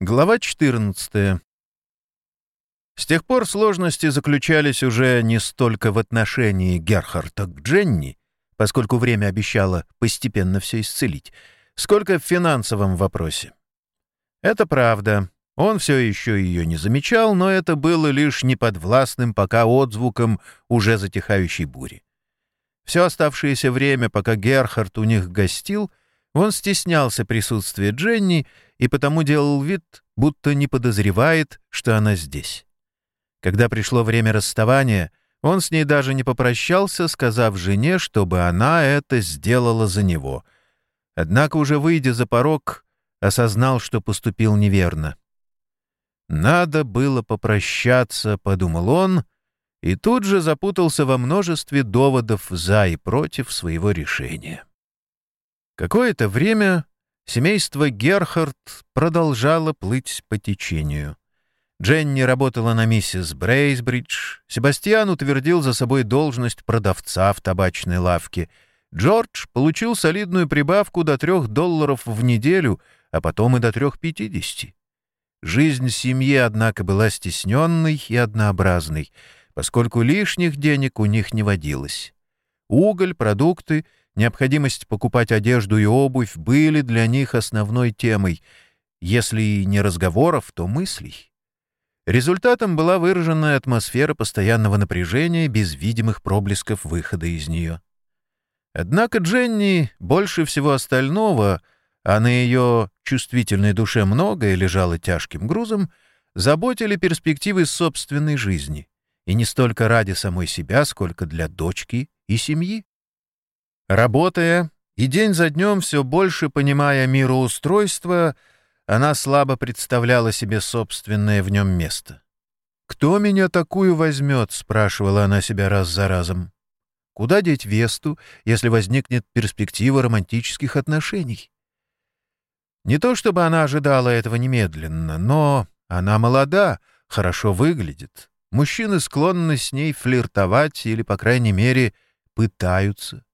Глава 14. С тех пор сложности заключались уже не столько в отношении Герхарда к Дженни, поскольку время обещало постепенно все исцелить, сколько в финансовом вопросе. Это правда. Он все еще ее не замечал, но это было лишь неподвластным пока отзвуком уже затихающей бури. Все оставшееся время, пока Герхард у них гостил, он стеснялся присутствия Дженни и потому делал вид, будто не подозревает, что она здесь. Когда пришло время расставания, он с ней даже не попрощался, сказав жене, чтобы она это сделала за него. Однако, уже выйдя за порог, осознал, что поступил неверно. «Надо было попрощаться», — подумал он, и тут же запутался во множестве доводов за и против своего решения. Какое-то время семейство Герхард продолжало плыть по течению. Дженни работала на миссис Брейсбридж, Себастьян утвердил за собой должность продавца в табачной лавке. Джордж получил солидную прибавку до трех долларов в неделю, а потом и до трех пятидесяти. Жизнь семьи, однако, была стесненной и однообразной, поскольку лишних денег у них не водилось. Уголь, продукты — Необходимость покупать одежду и обувь были для них основной темой, если и не разговоров, то мыслей. Результатом была выраженная атмосфера постоянного напряжения без видимых проблесков выхода из нее. Однако Дженни больше всего остального, а на ее чувствительной душе многое лежало тяжким грузом, заботили перспективы собственной жизни, и не столько ради самой себя, сколько для дочки и семьи. Работая и день за днем все больше понимая мироустройство, она слабо представляла себе собственное в нем место. «Кто меня такую возьмет?» — спрашивала она себя раз за разом. «Куда деть Весту, если возникнет перспектива романтических отношений?» Не то чтобы она ожидала этого немедленно, но она молода, хорошо выглядит. Мужчины склонны с ней флиртовать или, по крайней мере, пытаются.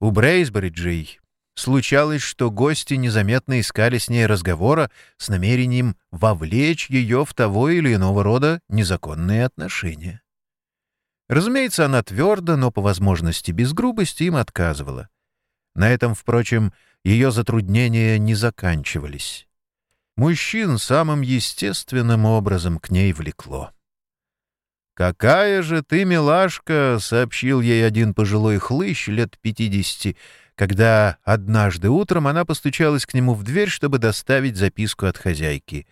У Брейсбриджей случалось, что гости незаметно искали с ней разговора с намерением вовлечь ее в того или иного рода незаконные отношения. Разумеется, она твердо, но по возможности без грубости им отказывала. На этом, впрочем, ее затруднения не заканчивались. Мужчин самым естественным образом к ней влекло. «Какая же ты милашка!» — сообщил ей один пожилой хлыщ лет пятидесяти, когда однажды утром она постучалась к нему в дверь, чтобы доставить записку от хозяйки.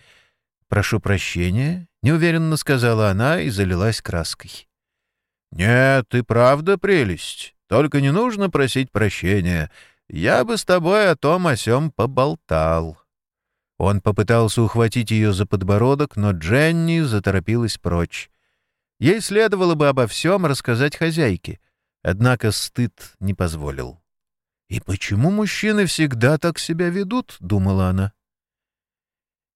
«Прошу прощения», — неуверенно сказала она и залилась краской. «Нет, ты правда прелесть. Только не нужно просить прощения. Я бы с тобой о том о сём поболтал». Он попытался ухватить ее за подбородок, но Дженни заторопилась прочь. Ей следовало бы обо всем рассказать хозяйке, однако стыд не позволил. «И почему мужчины всегда так себя ведут?» — думала она.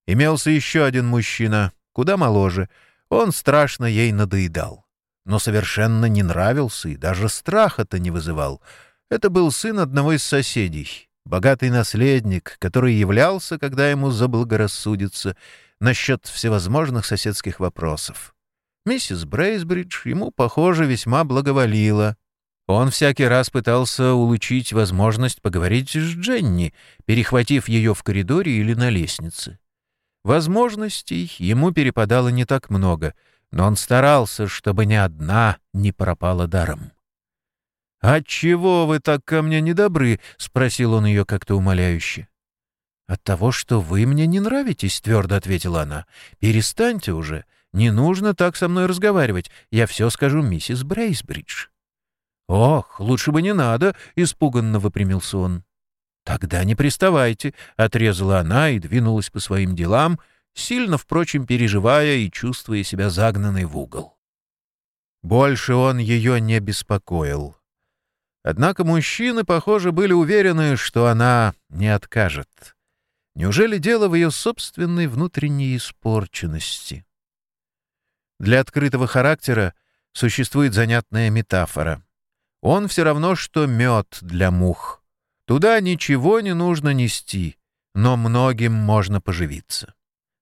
Имелся еще один мужчина, куда моложе. Он страшно ей надоедал, но совершенно не нравился и даже страха-то не вызывал. Это был сын одного из соседей, богатый наследник, который являлся, когда ему заблагорассудится, насчет всевозможных соседских вопросов. Миссис Брейсбридж ему, похоже, весьма благоволила. Он всякий раз пытался улучшить возможность поговорить с Дженни, перехватив ее в коридоре или на лестнице. Возможностей ему перепадало не так много, но он старался, чтобы ни одна не пропала даром. «Отчего вы так ко мне недобры?» — спросил он ее как-то умоляюще. «От того, что вы мне не нравитесь», — твердо ответила она. «Перестаньте уже. Не нужно так со мной разговаривать. Я все скажу миссис Брейсбридж». «Ох, лучше бы не надо», — испуганно выпрямился он. «Тогда не приставайте», — отрезала она и двинулась по своим делам, сильно, впрочем, переживая и чувствуя себя загнанной в угол. Больше он ее не беспокоил. Однако мужчины, похоже, были уверены, что она не откажет. Неужели дело в ее собственной внутренней испорченности? Для открытого характера существует занятная метафора. Он все равно, что мед для мух. Туда ничего не нужно нести, но многим можно поживиться.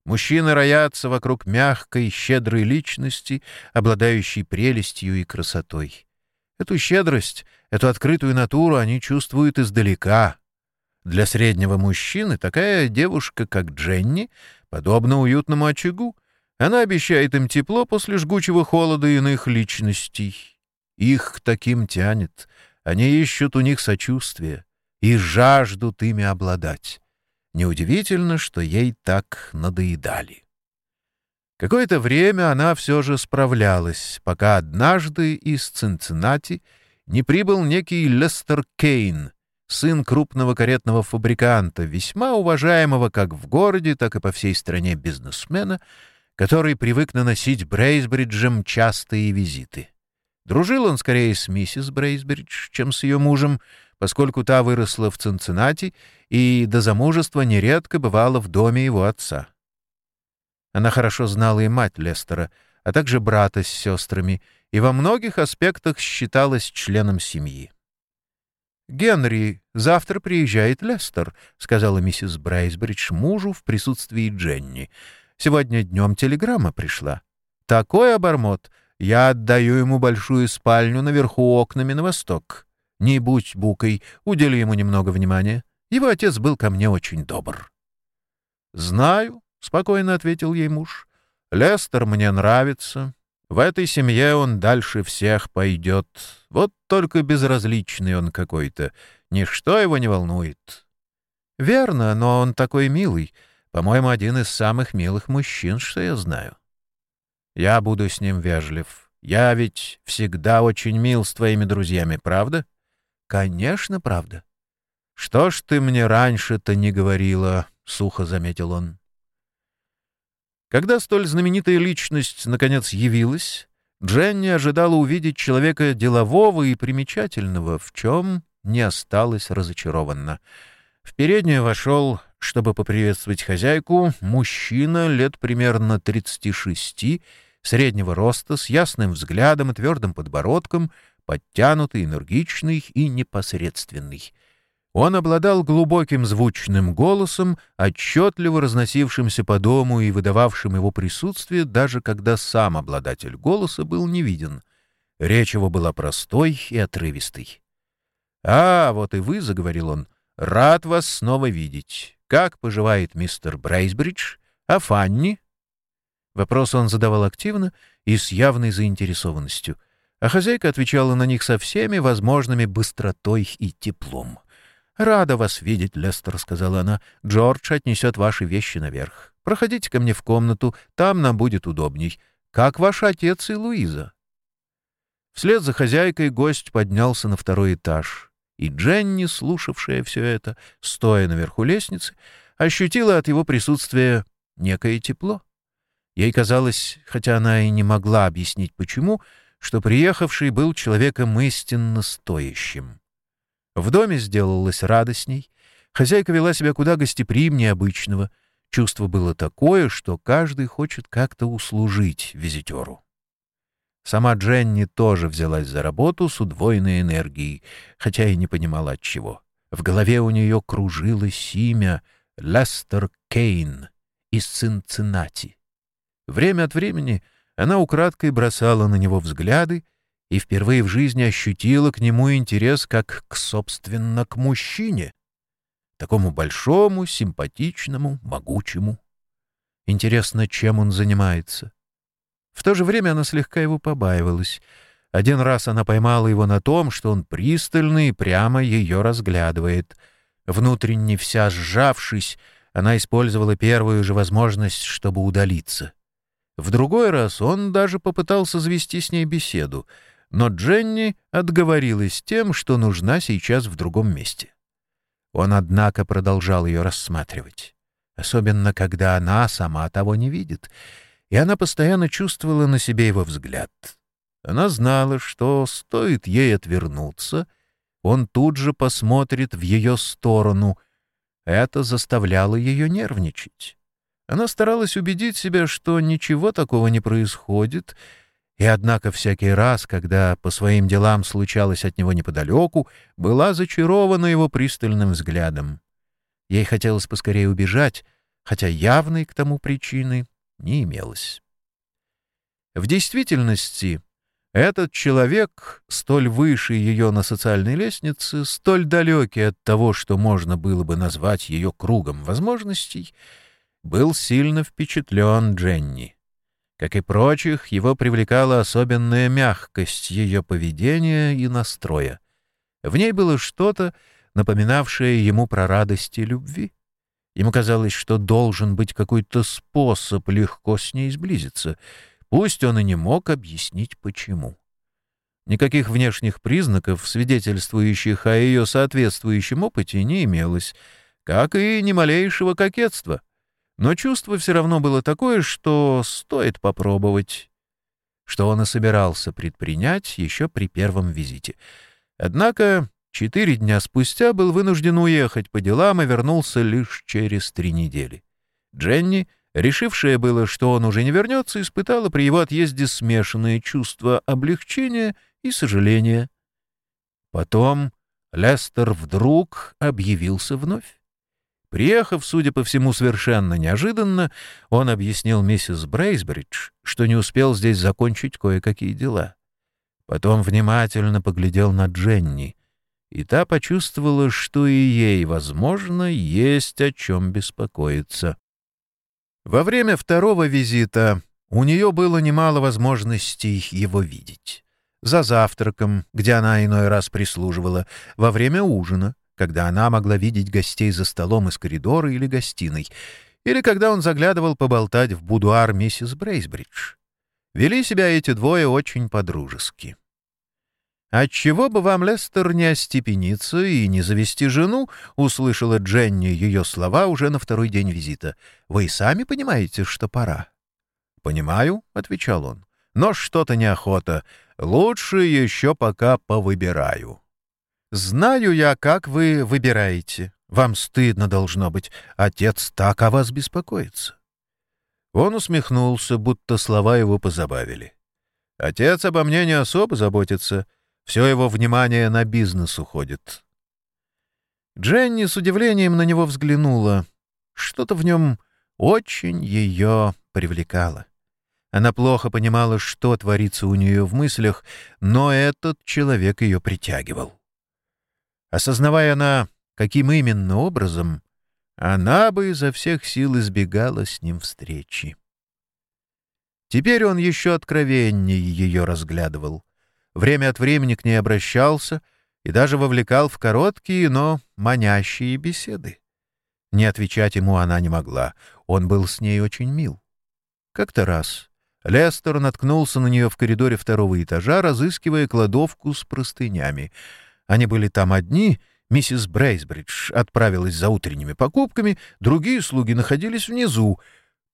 Мужчины роятся вокруг мягкой, щедрой личности, обладающей прелестью и красотой. Эту щедрость, эту открытую натуру они чувствуют издалека. Для среднего мужчины такая девушка, как Дженни, подобна уютному очагу. Она обещает им тепло после жгучего холода иных личностей. Их к таким тянет. Они ищут у них сочувствия и жаждут ими обладать. Неудивительно, что ей так надоедали. Какое-то время она все же справлялась, пока однажды из Цинциннати не прибыл некий Лестер Кейн, сын крупного каретного фабриканта, весьма уважаемого как в городе, так и по всей стране бизнесмена, который привык наносить Брейсбриджем частые визиты. Дружил он скорее с миссис Брейсбридж, чем с ее мужем, поскольку та выросла в Цинциннати и до замужества нередко бывала в доме его отца. Она хорошо знала и мать Лестера, а также брата с сестрами, и во многих аспектах считалась членом семьи. «Генри, завтра приезжает Лестер», — сказала миссис Брейсбридж мужу в присутствии Дженни. «Сегодня днем телеграмма пришла. Такой обормот. Я отдаю ему большую спальню наверху окнами на восток. Не будь букой, удели ему немного внимания. Его отец был ко мне очень добр». «Знаю», — спокойно ответил ей муж. «Лестер мне нравится. В этой семье он дальше всех пойдет. Вот только безразличный он какой-то. Ничто его не волнует». «Верно, но он такой милый. По-моему, один из самых милых мужчин, что я знаю». «Я буду с ним вежлив. Я ведь всегда очень мил с твоими друзьями, правда?» «Конечно, правда». «Что ж ты мне раньше-то не говорила?» — сухо заметил он. Когда столь знаменитая личность наконец явилась, Дженни ожидала увидеть человека делового и примечательного, в чем не осталась разочарованно. В переднюю вошел, чтобы поприветствовать хозяйку, мужчина лет примерно 36, среднего роста, с ясным взглядом и твердым подбородком — подтянутый, энергичный и непосредственный. Он обладал глубоким звучным голосом, отчетливо разносившимся по дому и выдававшим его присутствие, даже когда сам обладатель голоса был не виден. Речь его была простой и отрывистой. «А, вот и вы», — заговорил он, — «рад вас снова видеть. Как поживает мистер Брейсбридж? А Фанни?» Вопрос он задавал активно и с явной заинтересованностью — а хозяйка отвечала на них со всеми возможными быстротой и теплом. «Рада вас видеть, Лестер», — сказала она. «Джордж отнесет ваши вещи наверх. Проходите ко мне в комнату, там нам будет удобней. Как ваш отец и Луиза?» Вслед за хозяйкой гость поднялся на второй этаж, и Дженни, слушавшая все это, стоя наверху лестницы, ощутила от его присутствия некое тепло. Ей казалось, хотя она и не могла объяснить почему, — что приехавший был человеком истинно стоящим. В доме сделалось радостней, хозяйка вела себя куда гостеприимнее обычного, чувство было такое, что каждый хочет как-то услужить визитеру. Сама Дженни тоже взялась за работу с удвоенной энергией, хотя и не понимала от чего. В голове у нее кружилось имя Лестер Кейн из Цинциннати. Время от времени — она украдкой бросала на него взгляды и впервые в жизни ощутила к нему интерес как к, собственно, к мужчине, такому большому, симпатичному, могучему. Интересно, чем он занимается. В то же время она слегка его побаивалась. Один раз она поймала его на том, что он пристально и прямо ее разглядывает. Внутренне вся сжавшись, она использовала первую же возможность, чтобы удалиться. В другой раз он даже попытался завести с ней беседу, но Дженни отговорилась тем, что нужна сейчас в другом месте. Он, однако, продолжал ее рассматривать, особенно когда она сама того не видит, и она постоянно чувствовала на себе его взгляд. Она знала, что стоит ей отвернуться, он тут же посмотрит в ее сторону. Это заставляло ее нервничать. Она старалась убедить себя, что ничего такого не происходит, и однако всякий раз, когда по своим делам случалось от него неподалеку, была зачарована его пристальным взглядом. Ей хотелось поскорее убежать, хотя явной к тому причины не имелось. В действительности, этот человек, столь выше ее на социальной лестнице, столь далекий от того, что можно было бы назвать ее кругом возможностей, был сильно впечатлен Дженни. Как и прочих, его привлекала особенная мягкость ее поведения и настроя. В ней было что-то, напоминавшее ему про радости любви. Ему казалось, что должен быть какой-то способ легко с ней сблизиться — Пусть он и не мог объяснить, почему. Никаких внешних признаков, свидетельствующих о ее соответствующем опыте, не имелось, как и ни малейшего кокетства. Но чувство все равно было такое, что стоит попробовать, что он и собирался предпринять еще при первом визите. Однако четыре дня спустя был вынужден уехать по делам и вернулся лишь через три недели. Дженни — решившая было, что он уже не вернется, испытала при его отъезде смешанные чувства облегчения и сожаления. Потом Лестер вдруг объявился вновь. Приехав, судя по всему, совершенно неожиданно, он объяснил миссис Брейсбридж, что не успел здесь закончить кое-какие дела. Потом внимательно поглядел на Дженни, и та почувствовала, что и ей, возможно, есть о чем беспокоиться. Во время второго визита у нее было немало возможностей его видеть. За завтраком, где она иной раз прислуживала, во время ужина, когда она могла видеть гостей за столом из коридора или гостиной, или когда он заглядывал поболтать в будуар миссис Брейсбридж. Вели себя эти двое очень подружески. «Отчего бы вам, Лестер, не остепениться и не завести жену?» — услышала Дженни ее слова уже на второй день визита. «Вы сами понимаете, что пора». «Понимаю», — отвечал он, — «но что-то неохота. Лучше еще пока повыбираю». «Знаю я, как вы выбираете. Вам стыдно должно быть. Отец так о вас беспокоится». Он усмехнулся, будто слова его позабавили. «Отец обо мне не особо заботится». Все его внимание на бизнес уходит. Дженни с удивлением на него взглянула. Что-то в нем очень ее привлекало. Она плохо понимала, что творится у нее в мыслях, но этот человек ее притягивал. Осознавая она, каким именно образом, она бы изо всех сил избегала с ним встречи. Теперь он еще откровеннее ее разглядывал время от времени к ней обращался и даже вовлекал в короткие, но манящие беседы. Не отвечать ему она не могла, он был с ней очень мил. Как-то раз Лестер наткнулся на нее в коридоре второго этажа, разыскивая кладовку с простынями. Они были там одни, миссис Брейсбридж отправилась за утренними покупками, другие слуги находились внизу.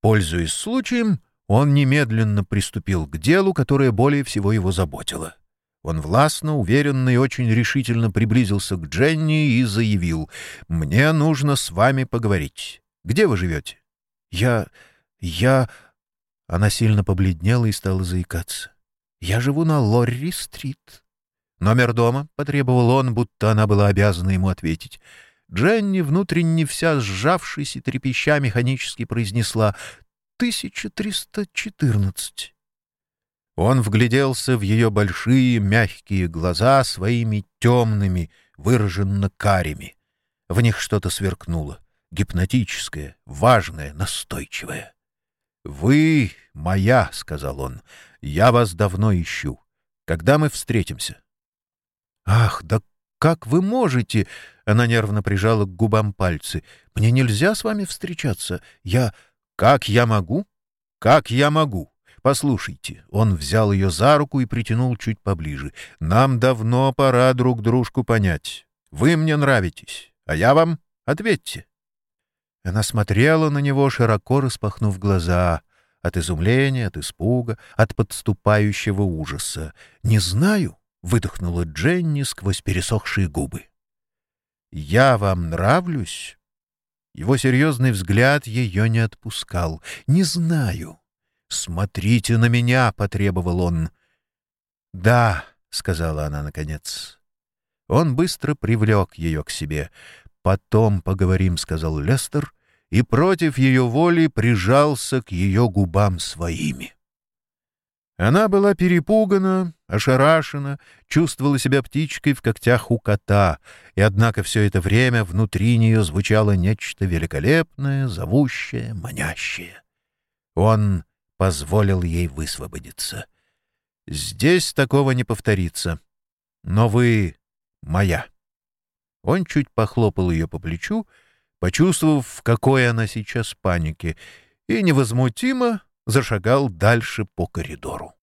Пользуясь случаем, он немедленно приступил к делу, которое более всего его заботило. Он властно, уверенно и очень решительно приблизился к Дженни и заявил, «Мне нужно с вами поговорить. Где вы живете?» «Я... я...» Она сильно побледнела и стала заикаться. «Я живу на Лорри-стрит». «Номер дома?» — потребовал он, будто она была обязана ему ответить. Дженни, внутренне вся сжавшись и трепеща, механически произнесла «1314». Он вгляделся в ее большие мягкие глаза своими темными, выраженно карими. В них что-то сверкнуло, гипнотическое, важное, настойчивое. «Вы моя», — сказал он, — «я вас давно ищу. Когда мы встретимся?» «Ах, да как вы можете?» — она нервно прижала к губам пальцы. «Мне нельзя с вами встречаться. Я... Как я могу? Как я могу?» «Послушайте». Он взял ее за руку и притянул чуть поближе. «Нам давно пора друг дружку понять. Вы мне нравитесь, а я вам? Ответьте». Она смотрела на него, широко распахнув глаза, от изумления, от испуга, от подступающего ужаса. «Не знаю», — выдохнула Дженни сквозь пересохшие губы. «Я вам нравлюсь?» Его серьезный взгляд ее не отпускал. «Не знаю». «Смотрите на меня!» — потребовал он. «Да», — сказала она наконец. Он быстро привлек ее к себе. «Потом поговорим», — сказал Лестер, и против ее воли прижался к ее губам своими. Она была перепугана, ошарашена, чувствовала себя птичкой в когтях у кота, и однако все это время внутри нее звучало нечто великолепное, зовущее, манящее. Он позволил ей высвободиться. «Здесь такого не повторится. Но вы моя». Он чуть похлопал ее по плечу, почувствовав, в какой она сейчас панике, и невозмутимо зашагал дальше по коридору.